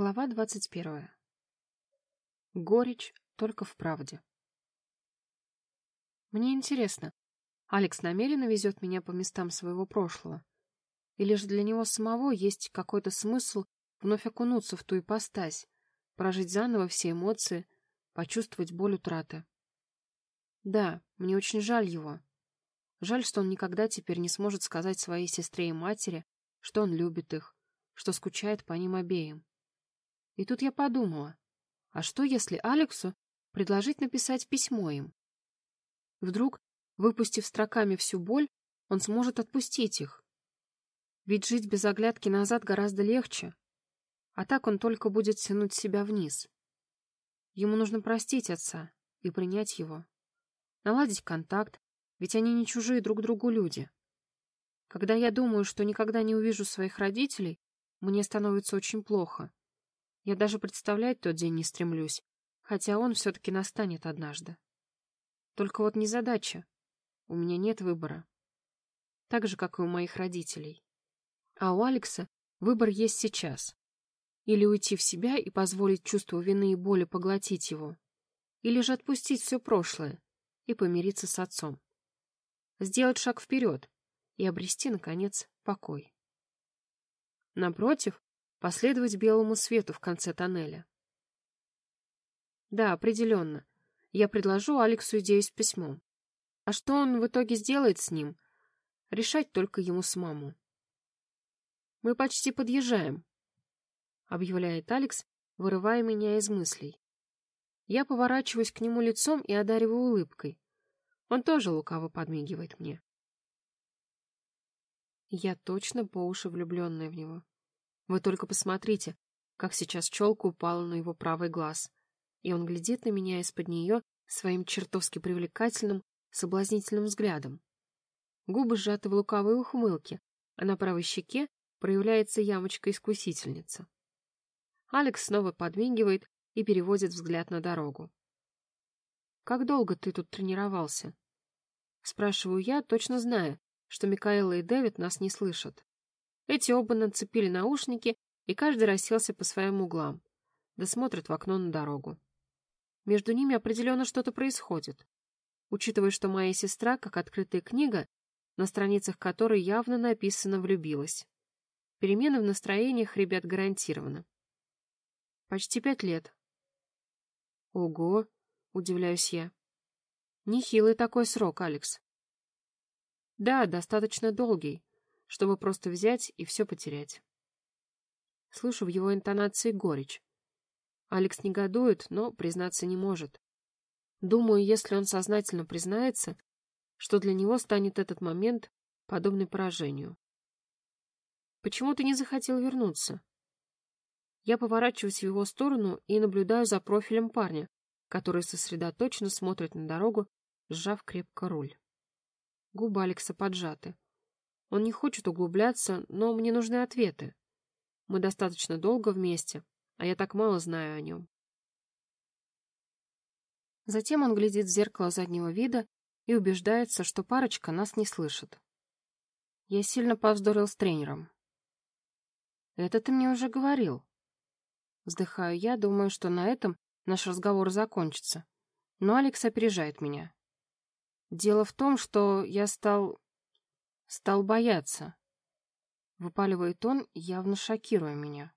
Глава двадцать первая. Горечь только в правде. Мне интересно, Алекс намеренно везет меня по местам своего прошлого? Или же для него самого есть какой-то смысл вновь окунуться в ту ипостась, прожить заново все эмоции, почувствовать боль утраты? Да, мне очень жаль его. Жаль, что он никогда теперь не сможет сказать своей сестре и матери, что он любит их, что скучает по ним обеим. И тут я подумала, а что, если Алексу предложить написать письмо им? Вдруг, выпустив строками всю боль, он сможет отпустить их. Ведь жить без оглядки назад гораздо легче, а так он только будет тянуть себя вниз. Ему нужно простить отца и принять его. Наладить контакт, ведь они не чужие друг другу люди. Когда я думаю, что никогда не увижу своих родителей, мне становится очень плохо. Я даже представлять тот день не стремлюсь, хотя он все-таки настанет однажды. Только вот незадача. У меня нет выбора. Так же, как и у моих родителей. А у Алекса выбор есть сейчас. Или уйти в себя и позволить чувству вины и боли поглотить его. Или же отпустить все прошлое и помириться с отцом. Сделать шаг вперед и обрести, наконец, покой. Напротив, последовать белому свету в конце тоннеля. Да, определенно. Я предложу Алексу идею с письмом. А что он в итоге сделает с ним, решать только ему самому. «Мы почти подъезжаем», — объявляет Алекс, вырывая меня из мыслей. Я поворачиваюсь к нему лицом и одариваю улыбкой. Он тоже лукаво подмигивает мне. Я точно по уши влюбленная в него. Вы только посмотрите, как сейчас челка упала на его правый глаз, и он глядит на меня из-под нее своим чертовски привлекательным, соблазнительным взглядом. Губы сжаты в лукавой ухмылке, а на правой щеке проявляется ямочка-искусительница. Алекс снова подмигивает и переводит взгляд на дорогу. «Как долго ты тут тренировался?» Спрашиваю я, точно зная, что Микаэла и Дэвид нас не слышат. Эти оба нацепили наушники, и каждый расселся по своим углам, да смотрит в окно на дорогу. Между ними определенно что-то происходит. Учитывая, что моя сестра, как открытая книга, на страницах которой явно написано «влюбилась». Перемены в настроениях ребят гарантированы. Почти пять лет. Ого, удивляюсь я. Нехилый такой срок, Алекс. Да, достаточно долгий, чтобы просто взять и все потерять. Слышу в его интонации горечь. Алекс негодует, но признаться не может. Думаю, если он сознательно признается, что для него станет этот момент подобный поражению. Почему ты не захотел вернуться? Я поворачиваюсь в его сторону и наблюдаю за профилем парня, который сосредоточенно смотрит на дорогу, сжав крепко руль. Губы Алекса поджаты. Он не хочет углубляться, но мне нужны ответы. Мы достаточно долго вместе, а я так мало знаю о нем. Затем он глядит в зеркало заднего вида и убеждается, что парочка нас не слышит. Я сильно повздорил с тренером. «Это ты мне уже говорил». Вздыхаю я, думаю, что на этом наш разговор закончится. Но Алекс опережает меня. Дело в том, что я стал Стал бояться. Выпаливает он, явно шокируя меня.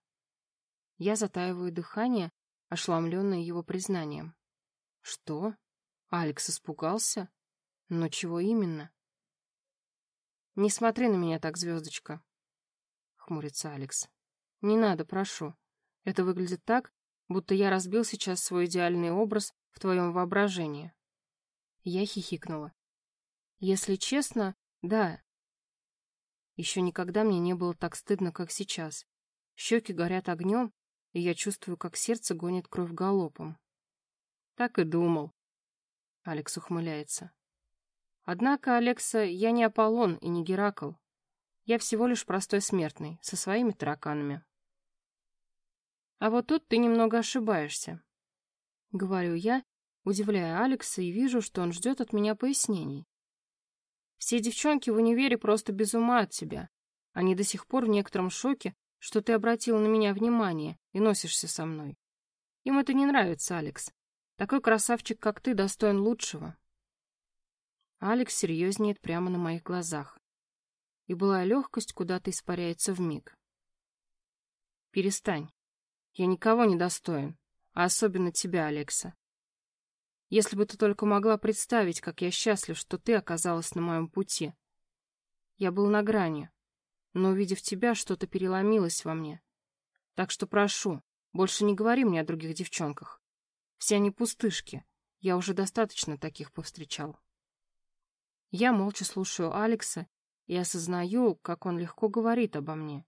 Я затаиваю дыхание, ошеломленное его признанием. Что? Алекс испугался? Но чего именно? Не смотри на меня так, звездочка. Хмурится Алекс. Не надо, прошу. Это выглядит так, будто я разбил сейчас свой идеальный образ в твоем воображении. Я хихикнула. Если честно, да, еще никогда мне не было так стыдно, как сейчас. Щеки горят огнем, и я чувствую, как сердце гонит кровь галопом. Так и думал. Алекс ухмыляется. Однако, Алекса, я не Аполлон и не Геракл. Я всего лишь простой смертный, со своими тараканами. А вот тут ты немного ошибаешься. Говорю я, удивляя Алекса, и вижу, что он ждет от меня пояснений. Все девчонки в универе просто без ума от тебя. Они до сих пор в некотором шоке, что ты обратил на меня внимание и носишься со мной. Им это не нравится, Алекс. Такой красавчик, как ты, достоин лучшего. Алекс серьезнеет прямо на моих глазах. И былая легкость куда-то испаряется в миг. Перестань. Я никого не достоин, а особенно тебя, Алекса. Если бы ты только могла представить, как я счастлив, что ты оказалась на моем пути. Я был на грани, но, увидев тебя, что-то переломилось во мне. Так что прошу, больше не говори мне о других девчонках. Все они пустышки, я уже достаточно таких повстречал. Я молча слушаю Алекса и осознаю, как он легко говорит обо мне.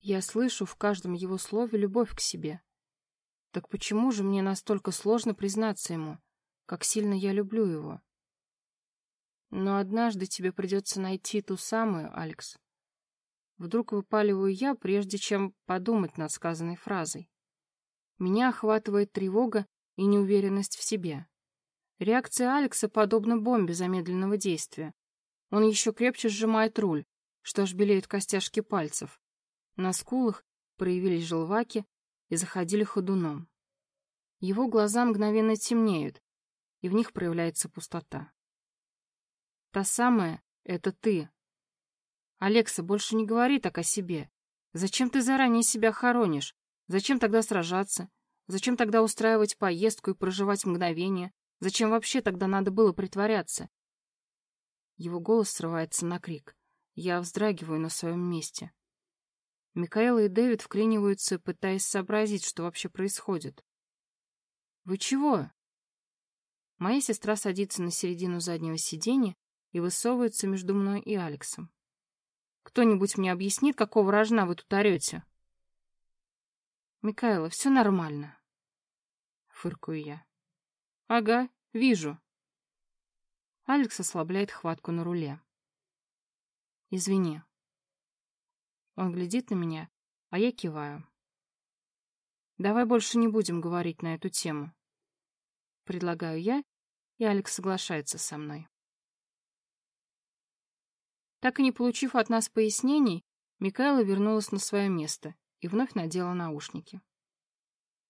Я слышу в каждом его слове любовь к себе. Так почему же мне настолько сложно признаться ему, как сильно я люблю его? Но однажды тебе придется найти ту самую, Алекс. Вдруг выпаливаю я, прежде чем подумать над сказанной фразой. Меня охватывает тревога и неуверенность в себе. Реакция Алекса подобна бомбе замедленного действия. Он еще крепче сжимает руль, что аж белеют костяшки пальцев. На скулах проявились желваки и заходили ходуном. Его глаза мгновенно темнеют, и в них проявляется пустота. Та самая — это ты. Алекса, больше не говори так о себе. Зачем ты заранее себя хоронишь? Зачем тогда сражаться? Зачем тогда устраивать поездку и проживать мгновение? Зачем вообще тогда надо было притворяться? Его голос срывается на крик. Я вздрагиваю на своем месте. Микаэла и Дэвид вклиниваются, пытаясь сообразить, что вообще происходит. «Вы чего?» Моя сестра садится на середину заднего сиденья и высовывается между мной и Алексом. «Кто-нибудь мне объяснит, какого рожна вы тут орете?» «Микаэла, все нормально», — фыркаю я. Ага, вижу. Алекс ослабляет хватку на руле. Извини. Он глядит на меня, а я киваю. Давай больше не будем говорить на эту тему. Предлагаю я, и Алекс соглашается со мной. Так и не получив от нас пояснений, Микаэла вернулась на свое место и вновь надела наушники.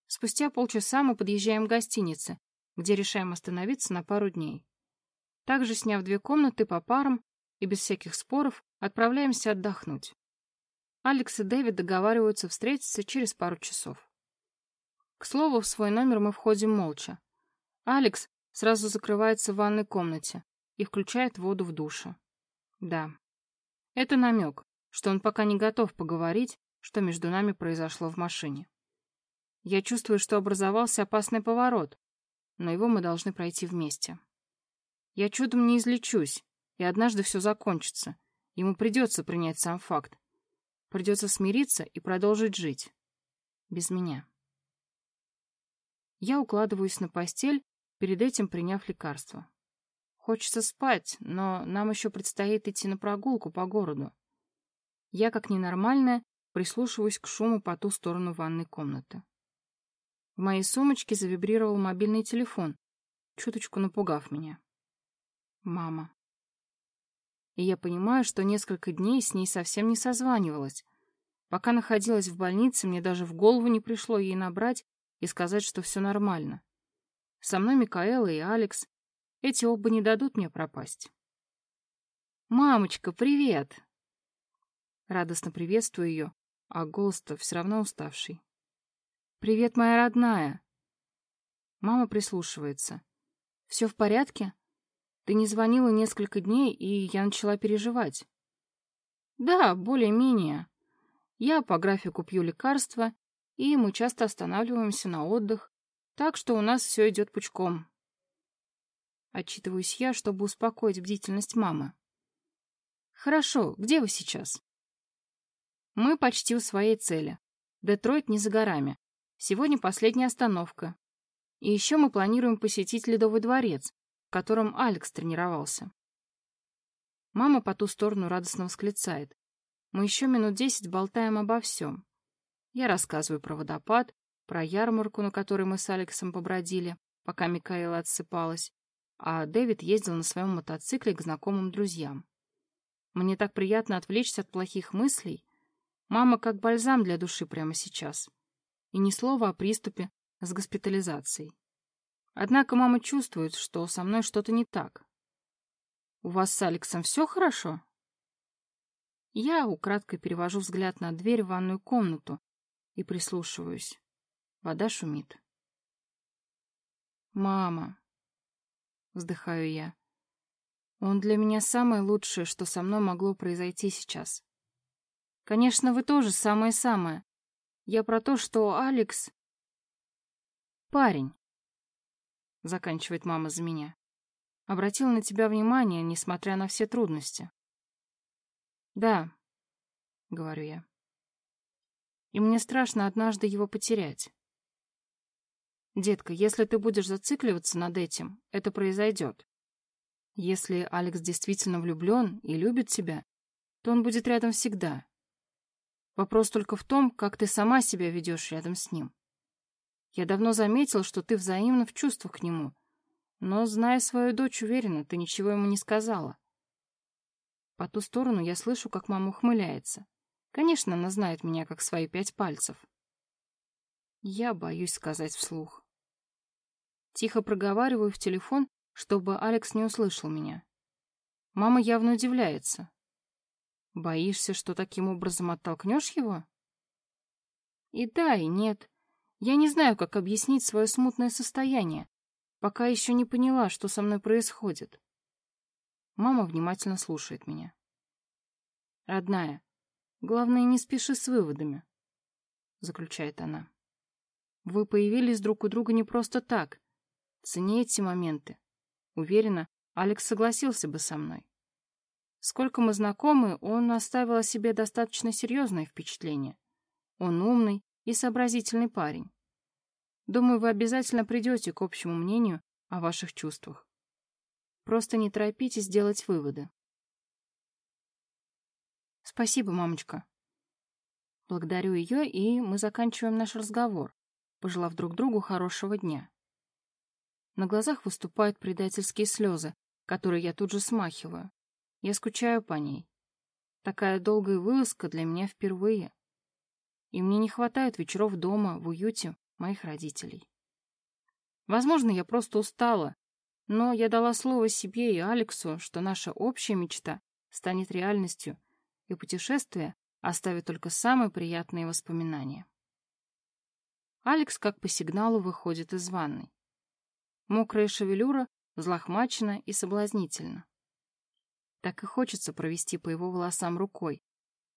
Спустя полчаса мы подъезжаем к гостинице, где решаем остановиться на пару дней. Также, сняв две комнаты по парам и без всяких споров, отправляемся отдохнуть. Алекс и Дэвид договариваются встретиться через пару часов. К слову, в свой номер мы входим молча. Алекс сразу закрывается в ванной комнате и включает воду в душе. Да, это намек, что он пока не готов поговорить, что между нами произошло в машине. Я чувствую, что образовался опасный поворот, но его мы должны пройти вместе. Я чудом не излечусь, и однажды все закончится. Ему придется принять сам факт. Придется смириться и продолжить жить. Без меня. Я укладываюсь на постель, перед этим приняв лекарство. Хочется спать, но нам еще предстоит идти на прогулку по городу. Я, как ненормальная, прислушиваюсь к шуму по ту сторону ванной комнаты. В моей сумочке завибрировал мобильный телефон, чуточку напугав меня. Мама. И я понимаю, что несколько дней с ней совсем не созванивалась. Пока находилась в больнице, мне даже в голову не пришло ей набрать и сказать, что все нормально. Со мной Микаэла и Алекс. Эти оба не дадут мне пропасть. «Мамочка, привет!» Радостно приветствую ее, а голос-то все равно уставший. «Привет, моя родная!» Мама прислушивается. «Все в порядке? Ты не звонила несколько дней, и я начала переживать». «Да, более-менее. Я по графику пью лекарства, и мы часто останавливаемся на отдых, так что у нас все идет пучком». Отчитываюсь я, чтобы успокоить бдительность мамы. «Хорошо, где вы сейчас?» «Мы почти у своей цели. Детройт не за горами. Сегодня последняя остановка. И еще мы планируем посетить Ледовый дворец, в котором Алекс тренировался. Мама по ту сторону радостно восклицает. Мы еще минут десять болтаем обо всем. Я рассказываю про водопад, про ярмарку, на которой мы с Алексом побродили, пока Микаэла отсыпалась, а Дэвид ездил на своем мотоцикле к знакомым друзьям. Мне так приятно отвлечься от плохих мыслей. Мама как бальзам для души прямо сейчас. И ни слова о приступе с госпитализацией. Однако мама чувствует, что со мной что-то не так. «У вас с Алексом все хорошо?» Я украдкой перевожу взгляд на дверь в ванную комнату и прислушиваюсь. Вода шумит. «Мама», — вздыхаю я, — «он для меня самое лучшее, что со мной могло произойти сейчас. Конечно, вы тоже самое-самое. Я про то, что Алекс... Парень, — заканчивает мама за меня, — обратил на тебя внимание, несмотря на все трудности. Да, — говорю я. И мне страшно однажды его потерять. Детка, если ты будешь зацикливаться над этим, это произойдет. Если Алекс действительно влюблен и любит тебя, то он будет рядом всегда. Вопрос только в том, как ты сама себя ведешь рядом с ним. Я давно заметил, что ты взаимна в чувствах к нему, но, зная свою дочь, уверена, ты ничего ему не сказала. По ту сторону я слышу, как мама ухмыляется. Конечно, она знает меня как свои пять пальцев. Я боюсь сказать вслух. Тихо проговариваю в телефон, чтобы Алекс не услышал меня. Мама явно удивляется. Боишься, что таким образом оттолкнешь его? И да, и нет. Я не знаю, как объяснить свое смутное состояние, пока еще не поняла, что со мной происходит. Мама внимательно слушает меня. Родная, главное, не спеши с выводами, заключает она. Вы появились друг у друга не просто так. Цени эти моменты. Уверена, Алекс согласился бы со мной. Сколько мы знакомы, он оставил о себе достаточно серьезное впечатление. Он умный и сообразительный парень. Думаю, вы обязательно придете к общему мнению о ваших чувствах. Просто не торопитесь делать выводы. Спасибо, мамочка. Благодарю ее, и мы заканчиваем наш разговор, пожелав друг другу хорошего дня. На глазах выступают предательские слезы, которые я тут же смахиваю. Я скучаю по ней. Такая долгая вылазка для меня впервые. И мне не хватает вечеров дома, в уюте моих родителей. Возможно, я просто устала, но я дала слово себе и Алексу, что наша общая мечта станет реальностью, и путешествие оставит только самые приятные воспоминания. Алекс как по сигналу выходит из ванной. Мокрая шевелюра взлохмачена и соблазнительна. Так и хочется провести по его волосам рукой,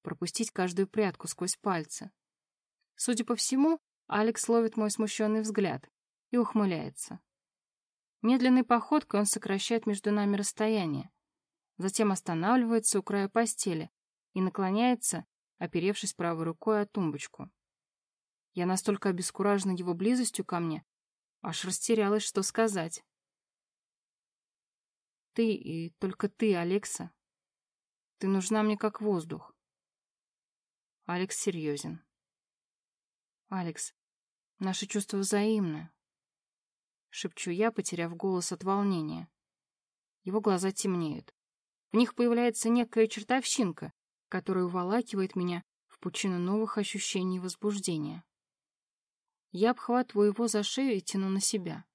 пропустить каждую прядку сквозь пальцы. Судя по всему, Алекс ловит мой смущенный взгляд и ухмыляется. Медленной походкой он сокращает между нами расстояние, затем останавливается у края постели и наклоняется, оперевшись правой рукой о тумбочку. Я настолько обескуражена его близостью ко мне, аж растерялась, что сказать. Ты и только ты, Алекса. Ты нужна мне как воздух. Алекс серьезен. Алекс, наши чувства взаимны. Шепчу я, потеряв голос от волнения. Его глаза темнеют. В них появляется некая чертовщинка, которая уволакивает меня в пучину новых ощущений и возбуждения. Я обхватываю его за шею и тяну на себя.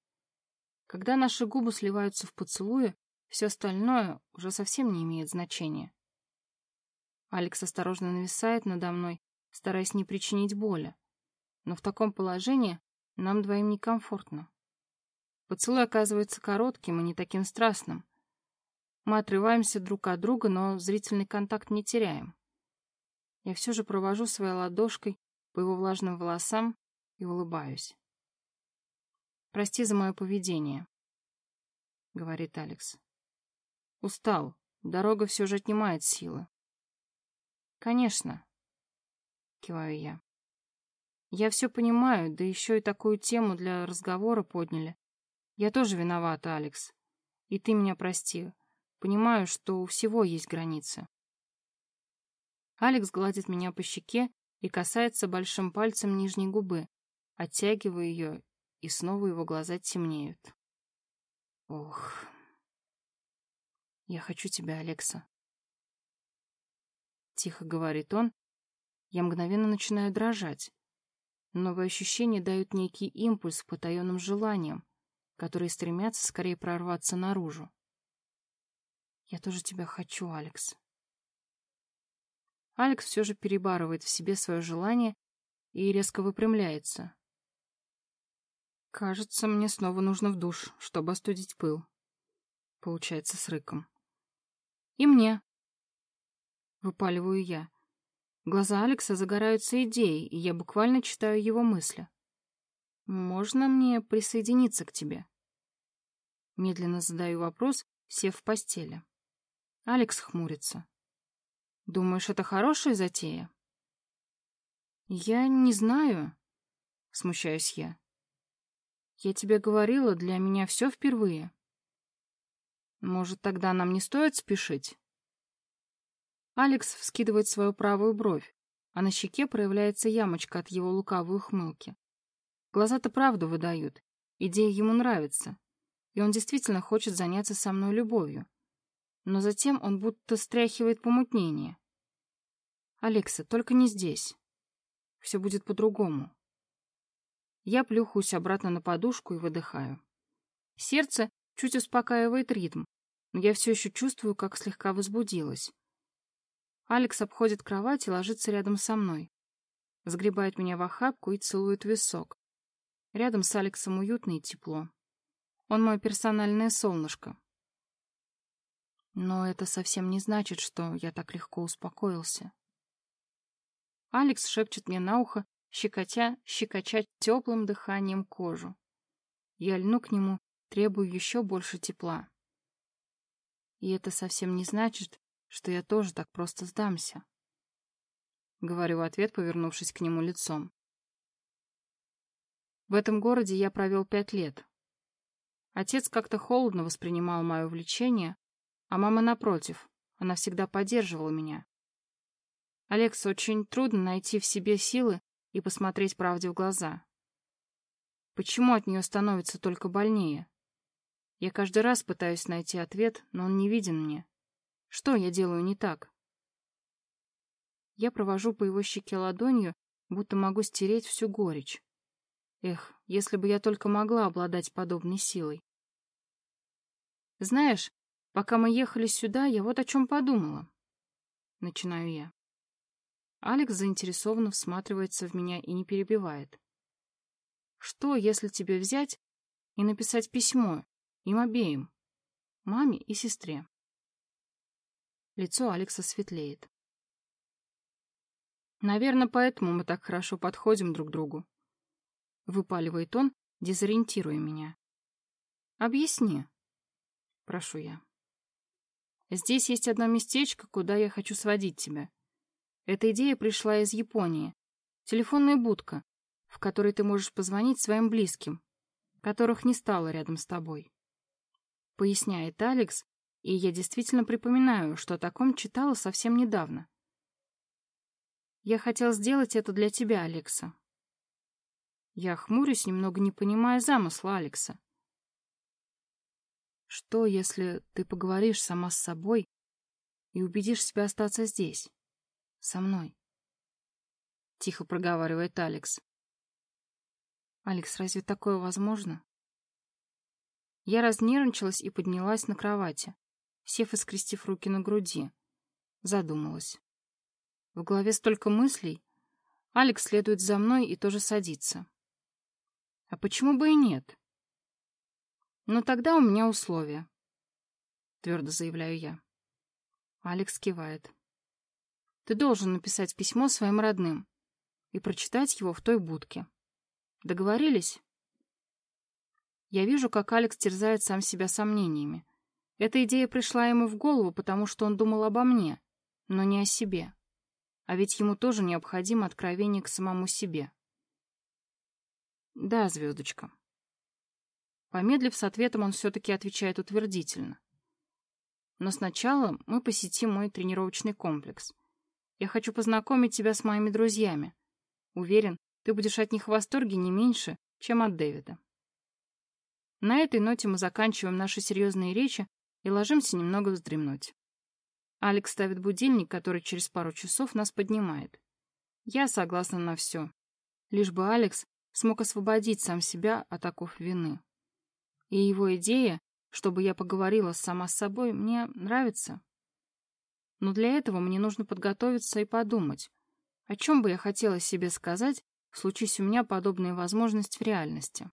Когда наши губы сливаются в поцелуе, все остальное уже совсем не имеет значения. Алекс осторожно нависает надо мной, стараясь не причинить боли. Но в таком положении нам двоим некомфортно. Поцелуй оказывается коротким и не таким страстным. Мы отрываемся друг от друга, но зрительный контакт не теряем. Я все же провожу своей ладошкой по его влажным волосам и улыбаюсь. «Прости за мое поведение», — говорит Алекс. Устал. Дорога все же отнимает силы. Конечно, киваю я. Я все понимаю, да еще и такую тему для разговора подняли. Я тоже виновата, Алекс. И ты меня прости. Понимаю, что у всего есть границы. Алекс гладит меня по щеке и касается большим пальцем нижней губы, оттягивая ее, и снова его глаза темнеют. Ох... «Я хочу тебя, Алекса». Тихо говорит он, Я мгновенно начинаю дрожать. Новые ощущения дают некий импульс потаенным желаниям, которые стремятся скорее прорваться наружу. Я тоже тебя хочу, Алекс. Алекс все же перебарывает в себе свое желание и резко выпрямляется. Кажется, мне снова нужно в душ, чтобы остудить пыл. Получается с рыком. И мне. Выпаливаю я. Глаза Алекса загораются идеей, и я буквально читаю его мысли. «Можно мне присоединиться к тебе?» Медленно задаю вопрос, сев в постели. Алекс хмурится. «Думаешь, это хорошая затея?» «Я не знаю», — смущаюсь я. «Я тебе говорила, для меня все впервые». «Может, тогда нам не стоит спешить?» Алекс вскидывает свою правую бровь, а на щеке проявляется ямочка от его лукавой ухмылки. Глаза-то правду выдают, идея ему нравится, и он действительно хочет заняться со мной любовью но затем он будто стряхивает помутнение. «Алекса, только не здесь. Все будет по-другому». Я плюхаюсь обратно на подушку и выдыхаю. Сердце чуть успокаивает ритм, но я все еще чувствую, как слегка возбудилась. Алекс обходит кровать и ложится рядом со мной. Сгребает меня в охапку и целует висок. Рядом с Алексом уютно и тепло. Он мое персональное солнышко. Но это совсем не значит, что я так легко успокоился. Алекс шепчет мне на ухо, щекотя, щекоча теплым дыханием кожу. Я льну к нему, требую еще больше тепла. И это совсем не значит, что я тоже так просто сдамся. Говорю в ответ, повернувшись к нему лицом. В этом городе я провел пять лет. Отец как-то холодно воспринимал мое увлечение, а мама напротив, она всегда поддерживала меня. Алекс, очень трудно найти в себе силы и посмотреть правде в глаза. Почему от нее становится только больнее? Я каждый раз пытаюсь найти ответ, но он не виден мне. Что я делаю не так? Я провожу по его щеке ладонью, будто могу стереть всю горечь. Эх, если бы я только могла обладать подобной силой. Знаешь, Пока мы ехали сюда, я вот о чем подумала. Начинаю я. Алекс заинтересованно всматривается в меня и не перебивает. Что, если тебе взять и написать письмо им обеим, маме и сестре? Лицо Алекса светлеет. Наверное, поэтому мы так хорошо подходим друг другу. Выпаливает он, дезориентируя меня. Объясни, прошу я. Здесь есть одно местечко, куда я хочу сводить тебя. Эта идея пришла из Японии. Телефонная будка, в которой ты можешь позвонить своим близким, которых не стало рядом с тобой. Поясняет Алекс, и я действительно припоминаю, что о таком читала совсем недавно. Я хотел сделать это для тебя, Алекса. Я хмурюсь, немного не понимая замысла Алекса. Что, если ты поговоришь сама с собой и убедишь себя остаться здесь, со мной? Тихо проговаривает Алекс. Алекс, разве такое возможно? Я разнервничалась и поднялась на кровати, сев и скрестив руки на груди. Задумалась. В голове столько мыслей. Алекс следует за мной и тоже садится. А почему бы и нет? Но тогда у меня условия. Твердо заявляю я. Алекс кивает. Ты должен написать письмо своим родным и прочитать его в той будке. Договорились? Я вижу, как Алекс терзает сам себя сомнениями. Эта идея пришла ему в голову, потому что он думал обо мне, но не о себе. А ведь ему тоже необходимо откровение к самому себе. Да, звездочка, Помедлив с ответом, он все-таки отвечает утвердительно. Но сначала мы посетим мой тренировочный комплекс. Я хочу познакомить тебя с моими друзьями. Уверен, ты будешь от них в восторге не меньше, чем от Дэвида. На этой ноте мы заканчиваем наши серьезные речи и ложимся немного вздремнуть. Алекс ставит будильник, который через пару часов нас поднимает. Я согласна на все. Лишь бы Алекс смог освободить сам себя от оков вины. И его идея, чтобы я поговорила сама с собой, мне нравится. Но для этого мне нужно подготовиться и подумать, о чем бы я хотела себе сказать, случись у меня подобная возможность в реальности.